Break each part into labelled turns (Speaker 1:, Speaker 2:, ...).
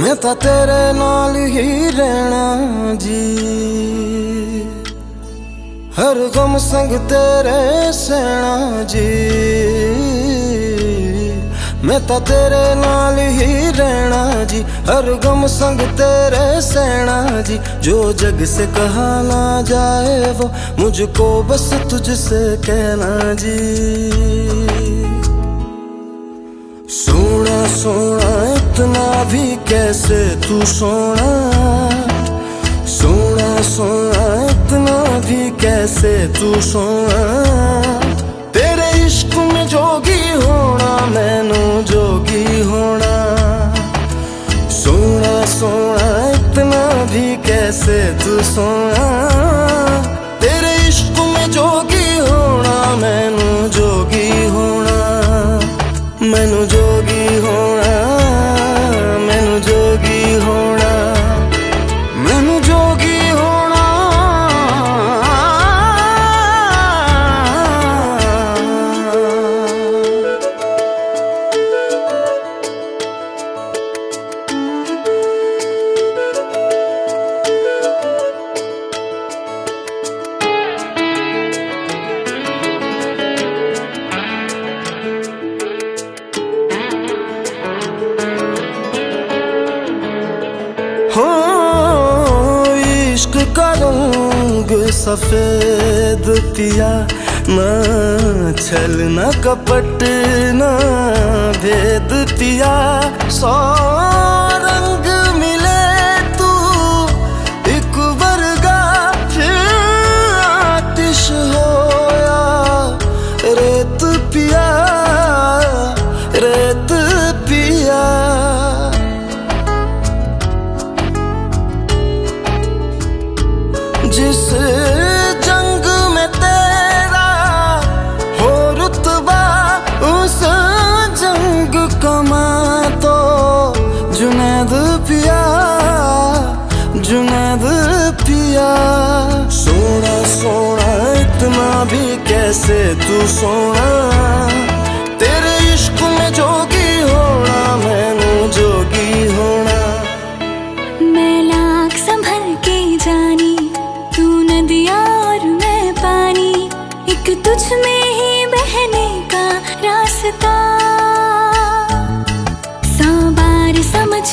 Speaker 1: मैं तो तेरे नाल ही रहना जी। हर गम संग तेरे सहना जी। मैं तो तेरे नाल ही रहना जी। हर गम संग तेरे सेना जी। जो जग से कहा ना जाए वो मुझको बस तुझसे कहना जी। सोना सोना इतना भी कैसे तू सोना सोना सोना, इतना भी कैसे तू सोना। तेरे इश्क में जोगी होना, मैनू जोगी होना। सोना सोना, इतना भी कैसे तू सोना। हो, इश्क का सफ़ेद पिया न छल न कपट न भेद पिया। सौ रंग मिले तू, एक वर्गा फिर आतिश होया। रेत पिया जिस जंग में तेरा हो रुतबा, उस जंग कमा तो जुनैद पिया जुनैद पिया। सोना सोना, इतना भी कैसे तू सोना?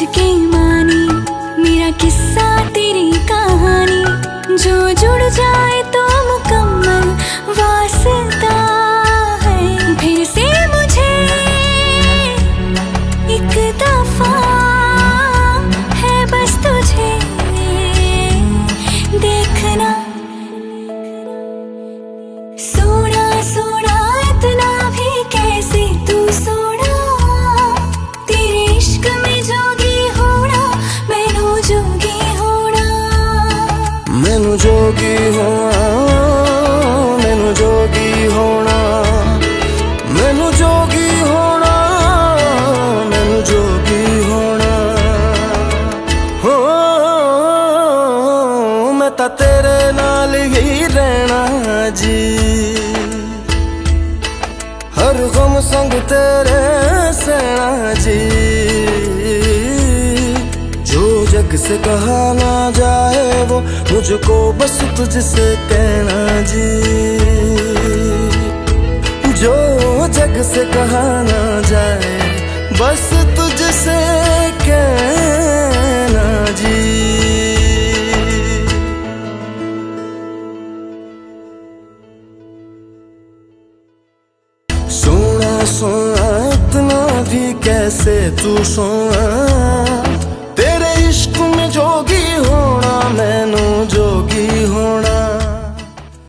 Speaker 2: के मानी मेरा किस्सा तेरी कहानी जो जुड़ जाए तो
Speaker 1: संग तेरे सेना जी। जो जग से कहा ना जाए वो मुझको बस तुझसे कहना जी। जो जग से कहा ना जाए, बस तुझसे कैसे तू सोना?